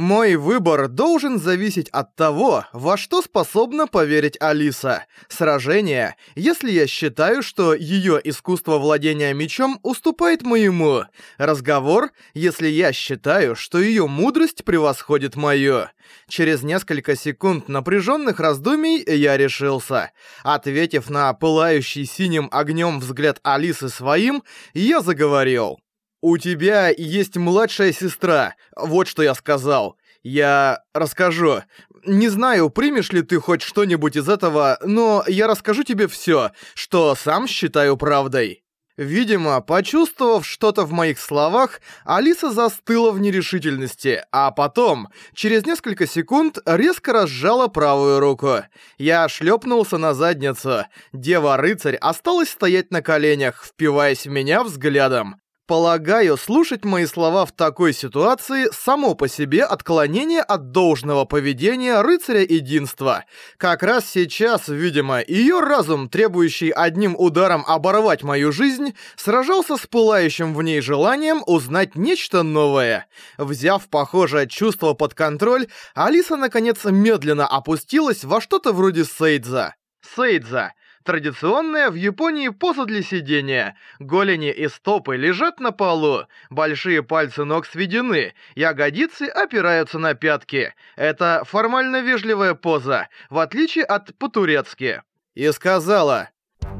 Мой выбор должен зависеть от того, во что способна поверить Алиса. Сражение, если я считаю, что её искусство владения мечом уступает моему. Разговор, если я считаю, что её мудрость превосходит мою. Через несколько секунд напряженных раздумий я решился. Ответив на пылающий синим огнем взгляд Алисы своим, я заговорил. «У тебя есть младшая сестра, вот что я сказал. Я расскажу. Не знаю, примешь ли ты хоть что-нибудь из этого, но я расскажу тебе всё, что сам считаю правдой». Видимо, почувствовав что-то в моих словах, Алиса застыла в нерешительности, а потом, через несколько секунд, резко разжала правую руку. Я шлепнулся на задницу. Дева-рыцарь осталась стоять на коленях, впиваясь в меня взглядом. Полагаю, слушать мои слова в такой ситуации само по себе отклонение от должного поведения рыцаря единства. Как раз сейчас, видимо, ее разум, требующий одним ударом оборвать мою жизнь, сражался с пылающим в ней желанием узнать нечто новое. Взяв похожее чувство под контроль, Алиса наконец медленно опустилась во что-то вроде сейдза. Сейдза Традиционная в Японии поза для сидения. Голени и стопы лежат на полу. Большие пальцы ног сведены. Ягодицы опираются на пятки. Это формально вежливая поза, в отличие от по-турецки. И сказала...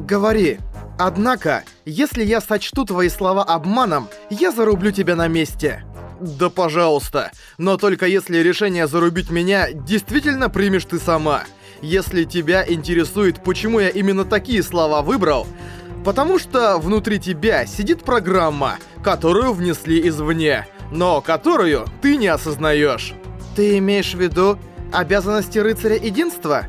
«Говори. Однако, если я сочту твои слова обманом, я зарублю тебя на месте». «Да пожалуйста. Но только если решение зарубить меня действительно примешь ты сама». Если тебя интересует, почему я именно такие слова выбрал, потому что внутри тебя сидит программа, которую внесли извне, но которую ты не осознаешь. Ты имеешь в виду обязанности рыцаря единства?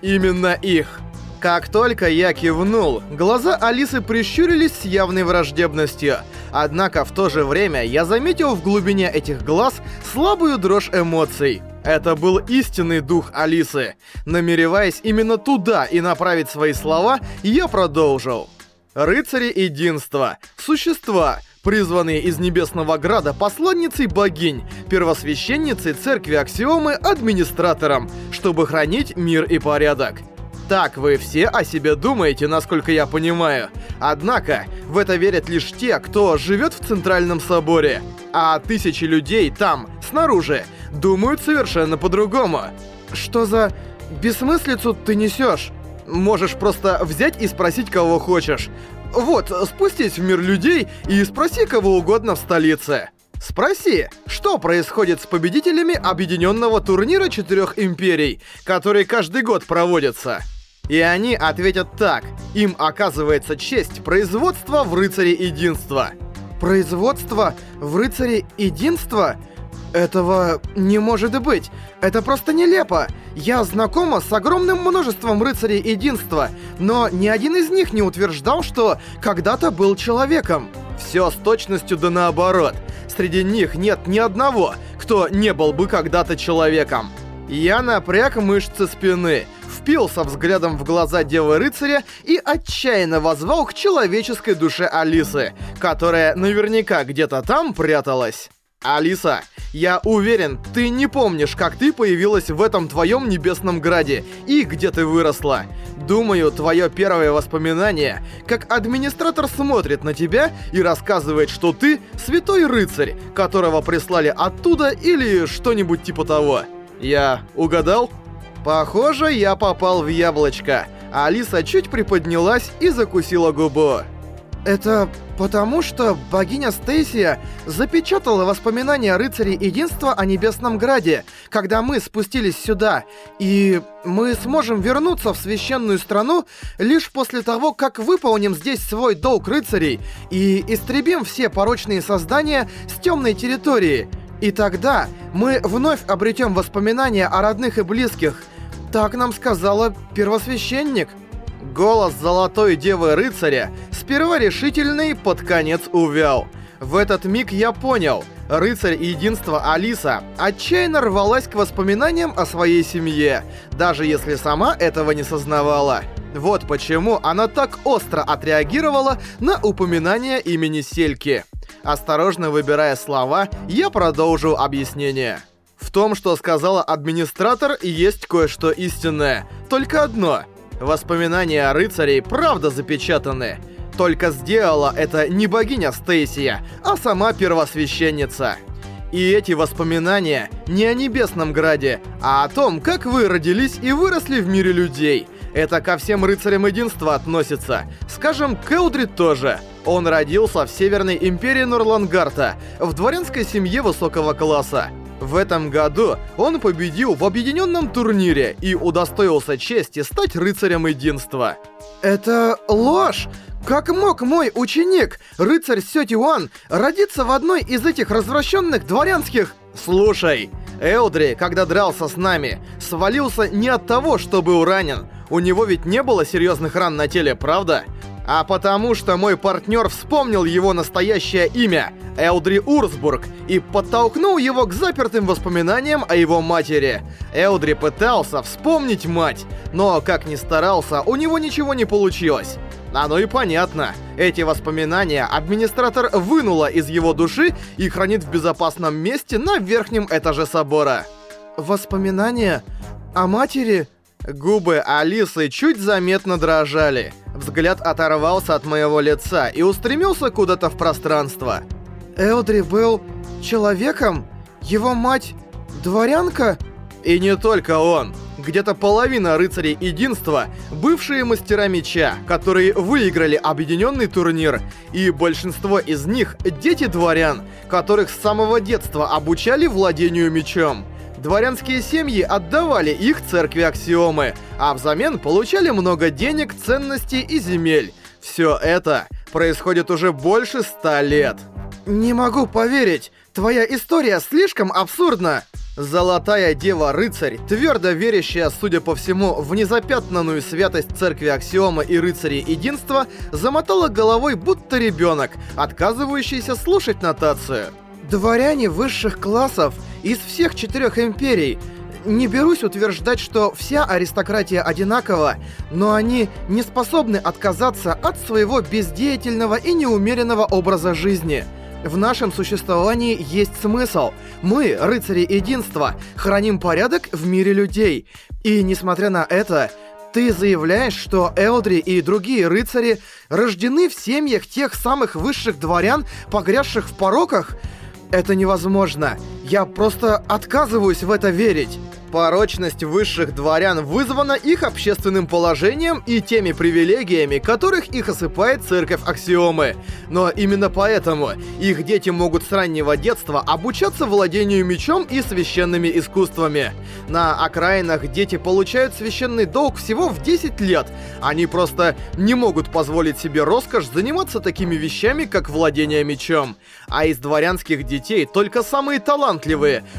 Именно их. Как только я кивнул, глаза Алисы прищурились с явной враждебностью. Однако в то же время я заметил в глубине этих глаз слабую дрожь эмоций. Это был истинный дух Алисы. Намереваясь именно туда и направить свои слова, я продолжил. Рыцари единства, существа, призванные из Небесного Града посланницей богинь, первосвященницей церкви Аксиомы, администратором, чтобы хранить мир и порядок. Так вы все о себе думаете, насколько я понимаю. Однако, в это верят лишь те, кто живет в Центральном Соборе. А тысячи людей там, снаружи, думают совершенно по-другому. Что за бессмыслицу ты несешь? Можешь просто взять и спросить кого хочешь. Вот, спустись в мир людей и спроси кого угодно в столице. Спроси, что происходит с победителями объединенного турнира четырех империй, который каждый год проводится. И они ответят так. Им оказывается честь производства в Рыцаре Единства. Производство в Рыцаре Единства? Этого не может быть. Это просто нелепо. Я знакома с огромным множеством рыцарей единства, но ни один из них не утверждал, что когда-то был человеком. Все с точностью да наоборот. Среди них нет ни одного, кто не был бы когда-то человеком. Я напряг мышцы спины, впился взглядом в глаза Девы-рыцаря и отчаянно возвал к человеческой душе Алисы, которая наверняка где-то там пряталась. Алиса, я уверен, ты не помнишь, как ты появилась в этом твоем небесном граде и где ты выросла. Думаю, твое первое воспоминание, как администратор смотрит на тебя и рассказывает, что ты святой рыцарь, которого прислали оттуда или что-нибудь типа того. Я угадал? Похоже, я попал в яблочко. Алиса чуть приподнялась и закусила губу. Это потому, что богиня Стейсия запечатала воспоминания рыцарей единства о Небесном Граде, когда мы спустились сюда, и мы сможем вернуться в священную страну лишь после того, как выполним здесь свой долг рыцарей и истребим все порочные создания с темной территории. И тогда мы вновь обретем воспоминания о родных и близких. Так нам сказала первосвященник. Голос Золотой Девы Рыцаря сперва решительный, под конец увял. В этот миг я понял, рыцарь единства Алиса отчаянно рвалась к воспоминаниям о своей семье, даже если сама этого не сознавала. Вот почему она так остро отреагировала на упоминание имени Сельки. Осторожно выбирая слова, я продолжил объяснение. В том, что сказала администратор, есть кое-что истинное. Только одно. Воспоминания рыцарей правда запечатаны. Только сделала это не богиня Стейсия, а сама первосвященница. И эти воспоминания не о Небесном Граде, а о том, как вы родились и выросли в мире людей. Это ко всем рыцарям единства относится. Скажем, к Элдри тоже. Он родился в Северной Империи Норлангарта, в дворянской семье высокого класса. В этом году он победил в объединенном турнире и удостоился чести стать рыцарем единства. Это ложь! Как мог мой ученик, рыцарь Сётиуан, родиться в одной из этих развращенных дворянских... Слушай, Элдри, когда дрался с нами, свалился не от того, что был ранен. У него ведь не было серьезных ран на теле, правда? А потому что мой партнер вспомнил его настоящее имя — Элдри Урсбург, и подтолкнул его к запертым воспоминаниям о его матери. Элдри пытался вспомнить мать, но, как ни старался, у него ничего не получилось. Оно и понятно. Эти воспоминания администратор вынула из его души и хранит в безопасном месте на верхнем этаже собора. Воспоминания о матери? Губы Алисы чуть заметно дрожали. Взгляд оторвался от моего лица и устремился куда-то в пространство. Элдри был человеком? Его мать дворянка? И не только он. Где-то половина рыцарей единства — бывшие мастера меча, которые выиграли объединенный турнир, и большинство из них — дети дворян, которых с самого детства обучали владению мечом. Дворянские семьи отдавали их церкви Аксиомы, а взамен получали много денег, ценностей и земель. Все это происходит уже больше ста лет. Не могу поверить, твоя история слишком абсурдна. Золотая Дева-рыцарь, твердо верящая, судя по всему, в незапятнанную святость церкви Аксиома и рыцарей единства, замотала головой будто ребенок, отказывающийся слушать нотацию. Дворяне высших классов из всех четырех империй. Не берусь утверждать, что вся аристократия одинакова, но они не способны отказаться от своего бездеятельного и неумеренного образа жизни. В нашем существовании есть смысл. Мы, рыцари единства, храним порядок в мире людей. И несмотря на это, ты заявляешь, что Элдри и другие рыцари рождены в семьях тех самых высших дворян, погрязших в пороках? Это невозможно. Я просто отказываюсь в это верить. Порочность высших дворян вызвана их общественным положением и теми привилегиями, которых их осыпает церковь Аксиомы. Но именно поэтому их дети могут с раннего детства обучаться владению мечом и священными искусствами. На окраинах дети получают священный долг всего в 10 лет. Они просто не могут позволить себе роскошь заниматься такими вещами, как владение мечом. А из дворянских детей только самые талантливые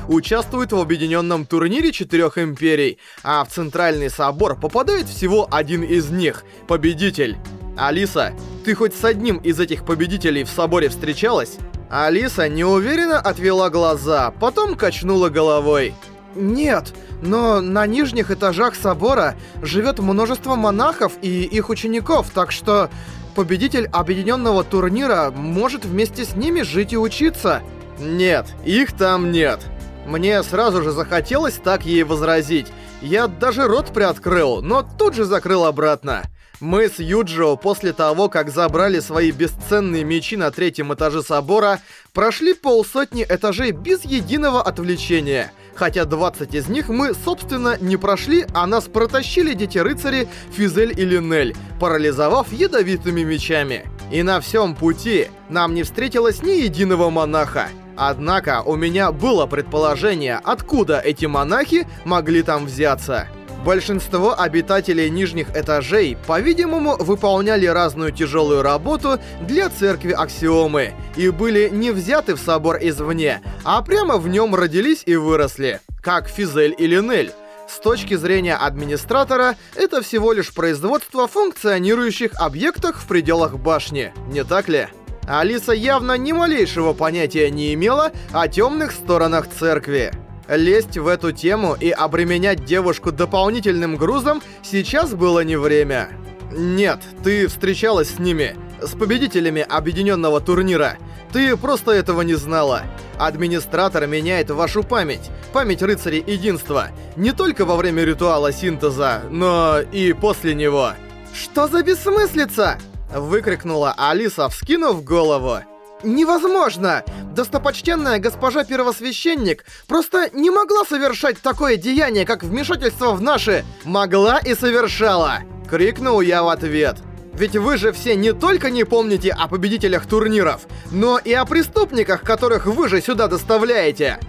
участвуют в объединенном турнире четырех империй, а в Центральный Собор попадает всего один из них — победитель. Алиса, ты хоть с одним из этих победителей в Соборе встречалась? Алиса неуверенно отвела глаза, потом качнула головой. Нет, но на нижних этажах собора живет множество монахов и их учеников, так что победитель объединенного турнира может вместе с ними жить и учиться. Нет, их там нет. Мне сразу же захотелось так ей возразить. Я даже рот приоткрыл, но тут же закрыл обратно. Мы с Юджио после того, как забрали свои бесценные мечи на третьем этаже собора, прошли полсотни этажей без единого отвлечения. Хотя 20 из них мы, собственно, не прошли, а нас протащили дети-рыцари Физель и Линель, парализовав ядовитыми мечами. И на всем пути нам не встретилось ни единого монаха. Однако у меня было предположение, откуда эти монахи могли там взяться. Большинство обитателей нижних этажей, по-видимому, выполняли разную тяжелую работу для церкви Аксиомы и были не взяты в собор извне, а прямо в нем родились и выросли, как Физель и Линель. С точки зрения администратора, это всего лишь производство функционирующих объектов в пределах башни, не так ли? Алиса явно ни малейшего понятия не имела о темных сторонах церкви. Лезть в эту тему и обременять девушку дополнительным грузом сейчас было не время. Нет, ты встречалась с ними. с победителями объединенного турнира. Ты просто этого не знала. Администратор меняет вашу память, память рыцарей единства, не только во время ритуала синтеза, но и после него. «Что за бессмыслица?» — выкрикнула Алиса, вскинув голову. «Невозможно! Достопочтенная госпожа первосвященник просто не могла совершать такое деяние, как вмешательство в наши... Могла и совершала!» — крикнул я в ответ. Ведь вы же все не только не помните о победителях турниров, но и о преступниках, которых вы же сюда доставляете.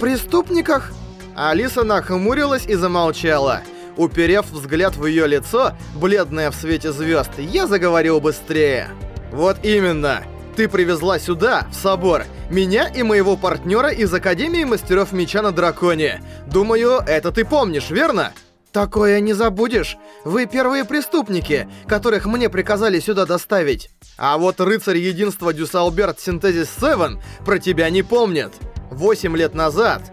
Преступниках? Алиса нахмурилась и замолчала. Уперев взгляд в ее лицо, бледное в свете звезд, я заговорил быстрее. Вот именно. Ты привезла сюда, в собор, меня и моего партнера из Академии Мастеров Меча на Драконе. Думаю, это ты помнишь, верно? Такое не забудешь. Вы первые преступники, которых мне приказали сюда доставить. А вот рыцарь единства Дюсалберт Синтезис 7 про тебя не помнит. Восемь лет назад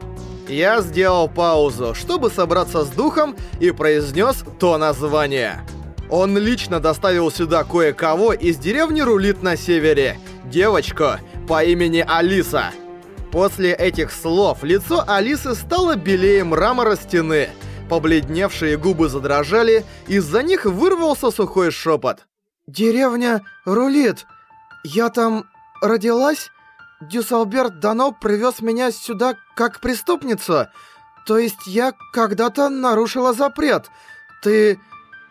я сделал паузу, чтобы собраться с духом и произнес то название. Он лично доставил сюда кое-кого из деревни Рулит на севере. Девочку по имени Алиса. После этих слов лицо Алисы стало белее мрамора стены – Побледневшие губы задрожали, из-за них вырвался сухой шепот. «Деревня рулит. Я там родилась? Дюсалберт Дано привез меня сюда как преступницу. То есть я когда-то нарушила запрет. Ты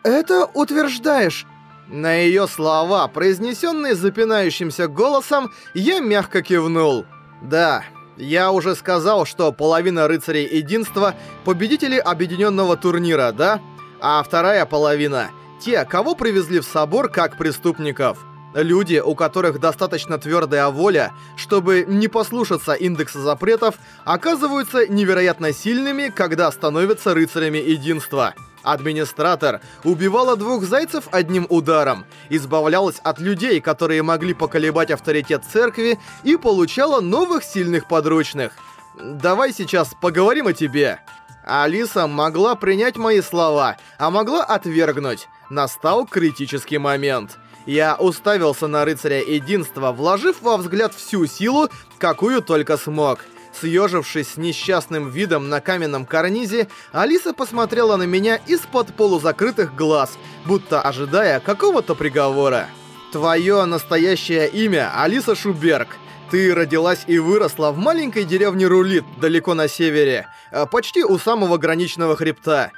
это утверждаешь?» На ее слова, произнесенные запинающимся голосом, я мягко кивнул. «Да, я уже сказал, что половина рыцарей единства — победители объединенного турнира, да? А вторая половина — те, кого привезли в собор как преступников. Люди, у которых достаточно твердая воля, чтобы не послушаться индекса запретов, оказываются невероятно сильными, когда становятся рыцарями единства. Администратор убивала двух зайцев одним ударом, избавлялась от людей, которые могли поколебать авторитет церкви, и получала новых сильных подручных. Давай сейчас поговорим о тебе. Алиса могла принять мои слова, а могла отвергнуть. Настал критический момент. Я уставился на рыцаря единства, вложив во взгляд всю силу, какую только смог — Съежившись с несчастным видом на каменном карнизе, Алиса посмотрела на меня из-под полузакрытых глаз, будто ожидая какого-то приговора. «Твое настоящее имя Алиса Шуберг. Ты родилась и выросла в маленькой деревне Рулит, далеко на севере, а почти у самого граничного хребта.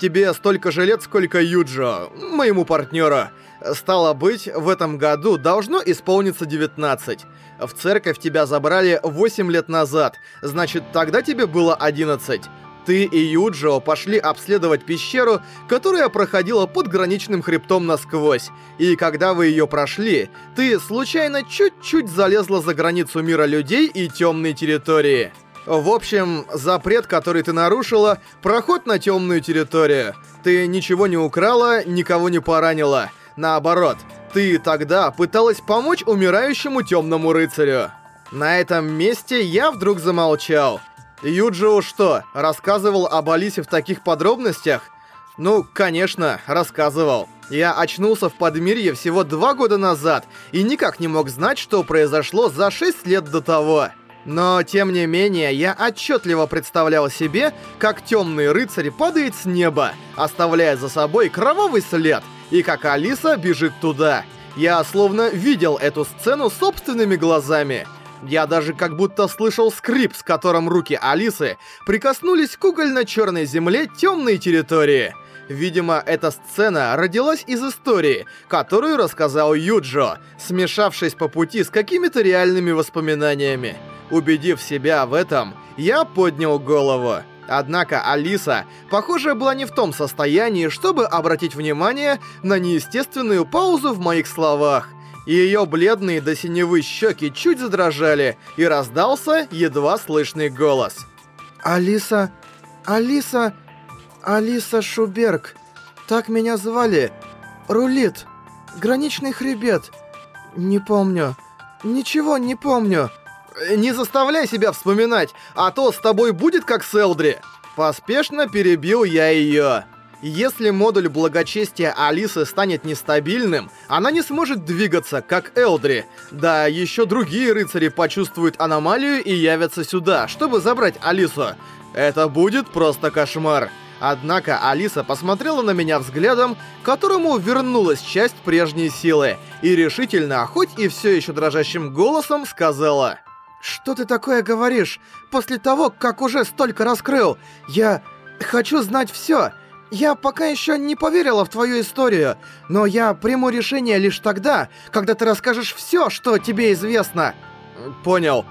Тебе столько же лет, сколько Юджо, моему партнеру. Стало быть, в этом году должно исполниться 19. В церковь тебя забрали 8 лет назад, значит, тогда тебе было 11. Ты и Юджио пошли обследовать пещеру, которая проходила под граничным хребтом насквозь. И когда вы ее прошли, ты случайно чуть-чуть залезла за границу мира людей и темной территории. В общем, запрет, который ты нарушила, проход на темную территорию. Ты ничего не украла, никого не поранила. Наоборот, ты тогда пыталась помочь умирающему темному рыцарю. На этом месте я вдруг замолчал. Юджио что, рассказывал об Алисе в таких подробностях? Ну, конечно, рассказывал. Я очнулся в Подмирье всего два года назад и никак не мог знать, что произошло за шесть лет до того. Но, тем не менее, я отчетливо представлял себе, как темный рыцарь падает с неба, оставляя за собой кровавый след, и как Алиса бежит туда. Я словно видел эту сцену собственными глазами. Я даже как будто слышал скрип, с которым руки Алисы прикоснулись к угольно-черной земле темной территории. Видимо, эта сцена родилась из истории, которую рассказал Юджо, смешавшись по пути с какими-то реальными воспоминаниями. Убедив себя в этом, я поднял голову. Однако Алиса, похоже, была не в том состоянии, чтобы обратить внимание на неестественную паузу в моих словах. Ее бледные до синевы щеки чуть задрожали, и раздался едва слышный голос. «Алиса... Алиса... Алиса Шуберг. Так меня звали. Рулит. Граничный хребет. Не помню. Ничего не помню». Не заставляй себя вспоминать, а то с тобой будет как с Элдри. Поспешно перебил я ее. Если модуль благочестия Алисы станет нестабильным, она не сможет двигаться, как Элдри. Да, еще другие рыцари почувствуют аномалию и явятся сюда, чтобы забрать Алису. Это будет просто кошмар. Однако Алиса посмотрела на меня взглядом, которому вернулась часть прежней силы, и решительно, хоть и все еще дрожащим голосом, сказала... «Что ты такое говоришь? После того, как уже столько раскрыл, я хочу знать все. Я пока еще не поверила в твою историю, но я приму решение лишь тогда, когда ты расскажешь все, что тебе известно». «Понял.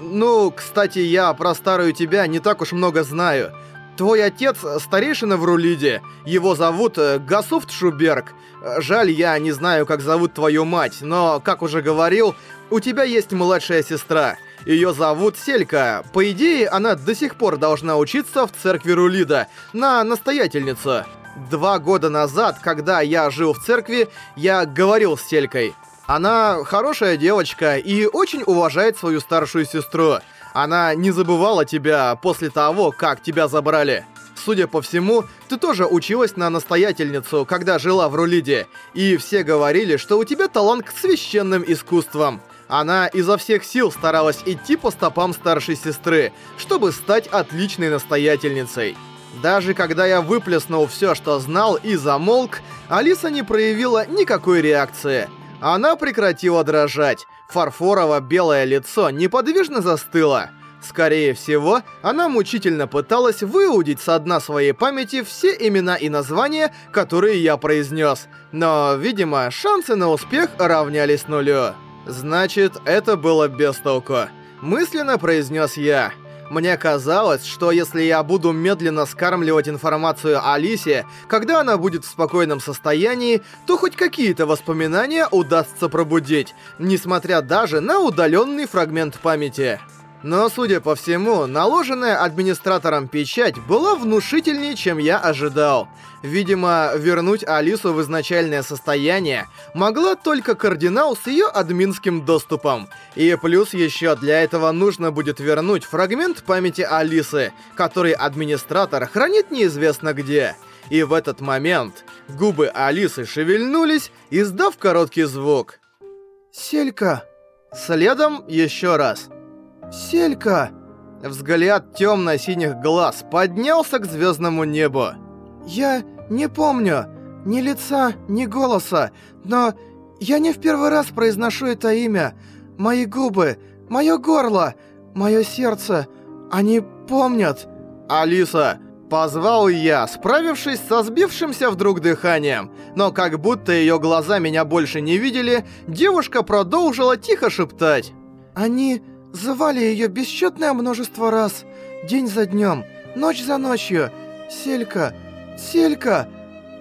Ну, кстати, я про старую тебя не так уж много знаю». Твой отец старейшина в Рулиде. Его зовут э, Гасуфт Шуберг. Жаль, я не знаю, как зовут твою мать, но, как уже говорил, у тебя есть младшая сестра. Ее зовут Селька. По идее, она до сих пор должна учиться в церкви Рулида, на настоятельницу. Два года назад, когда я жил в церкви, я говорил с Селькой. Она хорошая девочка и очень уважает свою старшую сестру. Она не забывала тебя после того, как тебя забрали. Судя по всему, ты тоже училась на настоятельницу, когда жила в Рулиде, и все говорили, что у тебя талант к священным искусствам. Она изо всех сил старалась идти по стопам старшей сестры, чтобы стать отличной настоятельницей. Даже когда я выплеснул все, что знал, и замолк, Алиса не проявила никакой реакции. Она прекратила дрожать, Фарфорово-белое лицо неподвижно застыло. Скорее всего, она мучительно пыталась выудить со дна своей памяти все имена и названия, которые я произнес. Но, видимо, шансы на успех равнялись нулю. Значит, это было без толку. Мысленно произнес я. Мне казалось, что если я буду медленно скармливать информацию Алисе, когда она будет в спокойном состоянии, то хоть какие-то воспоминания удастся пробудить, несмотря даже на удаленный фрагмент памяти. Но, судя по всему, наложенная администратором печать была внушительнее, чем я ожидал. Видимо, вернуть Алису в изначальное состояние могла только кардинал с ее админским доступом. И плюс еще для этого нужно будет вернуть фрагмент памяти Алисы, который администратор хранит неизвестно где. И в этот момент губы Алисы шевельнулись, издав короткий звук. «Селька!» Следом еще раз. «Селька!» Взгляд темно-синих глаз поднялся к звездному небу. «Я не помню ни лица, ни голоса, но я не в первый раз произношу это имя. Мои губы, мое горло, мое сердце, они помнят». «Алиса!» Позвал я, справившись со сбившимся вдруг дыханием. Но как будто ее глаза меня больше не видели, девушка продолжила тихо шептать. «Они Звали ее бесчетное множество раз, день за днем, ночь за ночью. Селька, Селька!»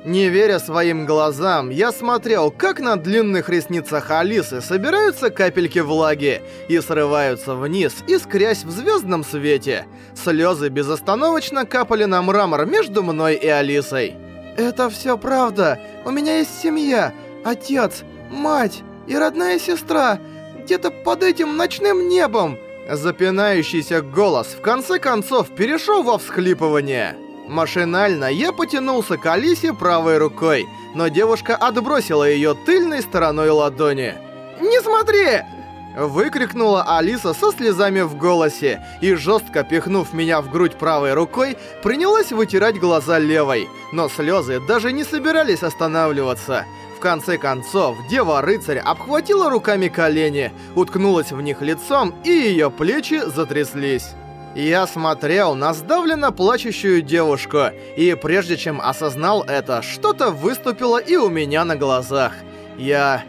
Не веря своим глазам, я смотрел, как на длинных ресницах Алисы собираются капельки влаги и срываются вниз, искрясь в звездном свете. Слезы безостановочно капали на мрамор между мной и Алисой. «Это все правда. У меня есть семья, отец, мать и родная сестра где-то под этим ночным небом!» Запинающийся голос в конце концов перешел во всхлипывание. Машинально я потянулся к Алисе правой рукой, но девушка отбросила ее тыльной стороной ладони. «Не смотри!» Выкрикнула Алиса со слезами в голосе и, жестко пихнув меня в грудь правой рукой, принялась вытирать глаза левой. Но слезы даже не собирались останавливаться конце концов, Дева-рыцарь обхватила руками колени, уткнулась в них лицом, и ее плечи затряслись. Я смотрел на сдавленно плачущую девушку, и прежде чем осознал это, что-то выступило и у меня на глазах. Я...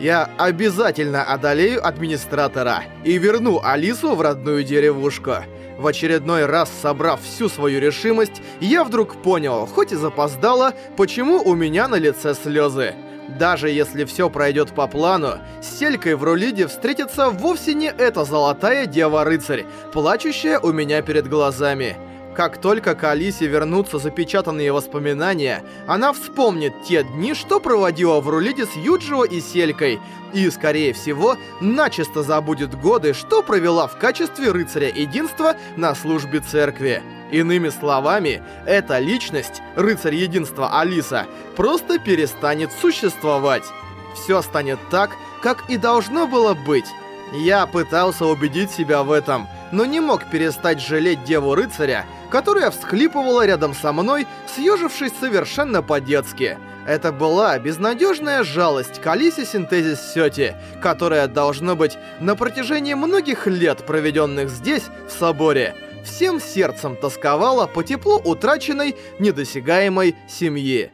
Я обязательно одолею администратора и верну Алису в родную деревушку. В очередной раз собрав всю свою решимость, я вдруг понял, хоть и запоздало, почему у меня на лице слезы. Даже если все пройдет по плану, с Селькой в Рулиде встретится вовсе не эта золотая дева-рыцарь, плачущая у меня перед глазами. Как только к Алисе вернутся запечатанные воспоминания, она вспомнит те дни, что проводила в Рулиде с Юджио и Селькой, и, скорее всего, начисто забудет годы, что провела в качестве рыцаря единства на службе церкви. Иными словами, эта личность, рыцарь единства Алиса, просто перестанет существовать. Все станет так, как и должно было быть. Я пытался убедить себя в этом, но не мог перестать жалеть Деву-рыцаря, которая всхлипывала рядом со мной, съежившись совершенно по-детски. Это была безнадежная жалость к Алисе Синтезис Сёти, которая, должно быть, на протяжении многих лет, проведенных здесь, в соборе, всем сердцем тосковала по теплу утраченной, недосягаемой семьи.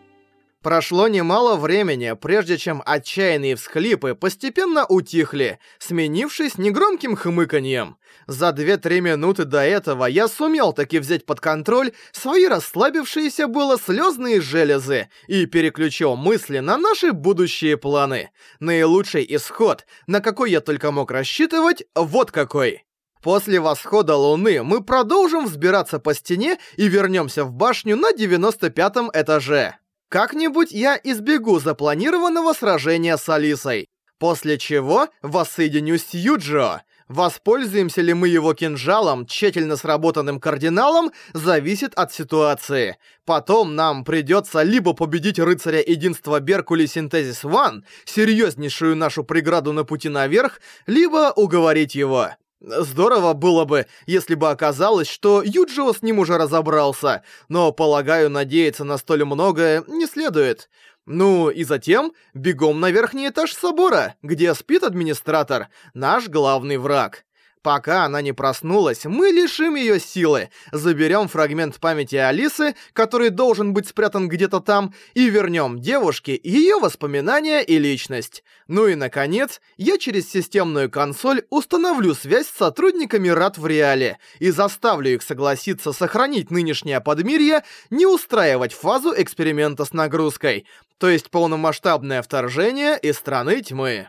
Прошло немало времени, прежде чем отчаянные всхлипы постепенно утихли, сменившись негромким хмыканьем. За 2-3 минуты до этого я сумел таки взять под контроль свои расслабившиеся было слезные железы и переключил мысли на наши будущие планы. Наилучший исход, на какой я только мог рассчитывать, вот какой. После восхода луны мы продолжим взбираться по стене и вернемся в башню на 95 этаже. Как-нибудь я избегу запланированного сражения с Алисой. После чего воссоединюсь с Юджио. Воспользуемся ли мы его кинжалом, тщательно сработанным кардиналом, зависит от ситуации. Потом нам придется либо победить рыцаря единства Беркули Синтезис Ван, серьезнейшую нашу преграду на пути наверх, либо уговорить его. Здорово было бы, если бы оказалось, что Юджио с ним уже разобрался, но, полагаю, надеяться на столь многое не следует. Ну и затем бегом на верхний этаж собора, где спит администратор, наш главный враг. Пока она не проснулась, мы лишим ее силы, заберем фрагмент памяти Алисы, который должен быть спрятан где-то там, и вернем девушке ее воспоминания и личность. Ну и наконец, я через системную консоль установлю связь с сотрудниками РАД в реале и заставлю их согласиться сохранить нынешнее подмирье, не устраивать фазу эксперимента с нагрузкой, то есть полномасштабное вторжение из страны тьмы.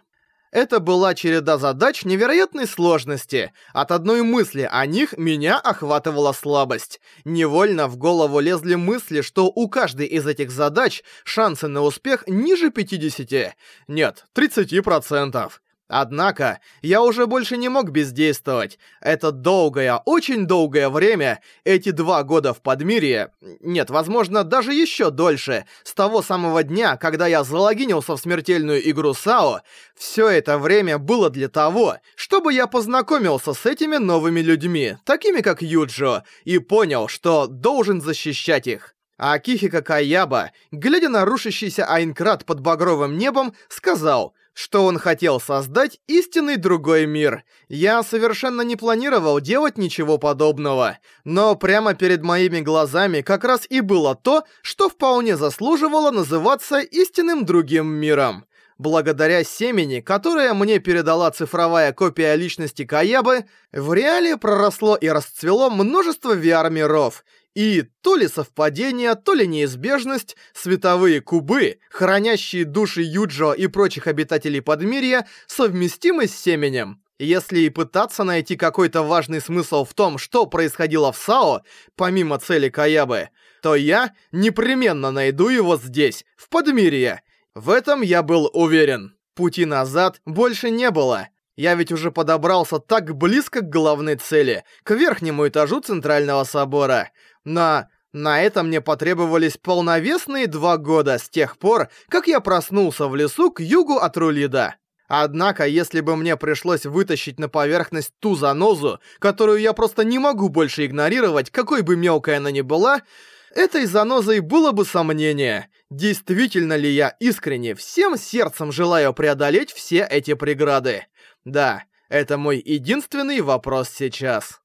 Это была череда задач невероятной сложности. От одной мысли о них меня охватывала слабость. Невольно в голову лезли мысли, что у каждой из этих задач шансы на успех ниже 50. Нет, 30%. Однако, я уже больше не мог бездействовать. Это долгое, очень долгое время, эти два года в Подмирье, нет, возможно, даже еще дольше, с того самого дня, когда я залогинился в смертельную игру САО, все это время было для того, чтобы я познакомился с этими новыми людьми, такими как Юджо, и понял, что должен защищать их. А Кихика Каяба, глядя на рушащийся Айнкрат под багровым небом, сказал — что он хотел создать истинный другой мир. Я совершенно не планировал делать ничего подобного, но прямо перед моими глазами как раз и было то, что вполне заслуживало называться истинным другим миром. Благодаря семени, которое мне передала цифровая копия личности Каябы, в реале проросло и расцвело множество VR-миров — и то ли совпадение, то ли неизбежность, световые кубы, хранящие души Юджо и прочих обитателей Подмирья, совместимы с семенем. Если и пытаться найти какой-то важный смысл в том, что происходило в САО, помимо цели Каябы, то я непременно найду его здесь, в Подмирье. В этом я был уверен. Пути назад больше не было. Я ведь уже подобрался так близко к главной цели, к верхнему этажу Центрального Собора. Но на это мне потребовались полновесные два года с тех пор, как я проснулся в лесу к югу от Рулида. Однако, если бы мне пришлось вытащить на поверхность ту занозу, которую я просто не могу больше игнорировать, какой бы мелкой она ни была, этой занозой было бы сомнение, действительно ли я искренне всем сердцем желаю преодолеть все эти преграды. Да, это мой единственный вопрос сейчас.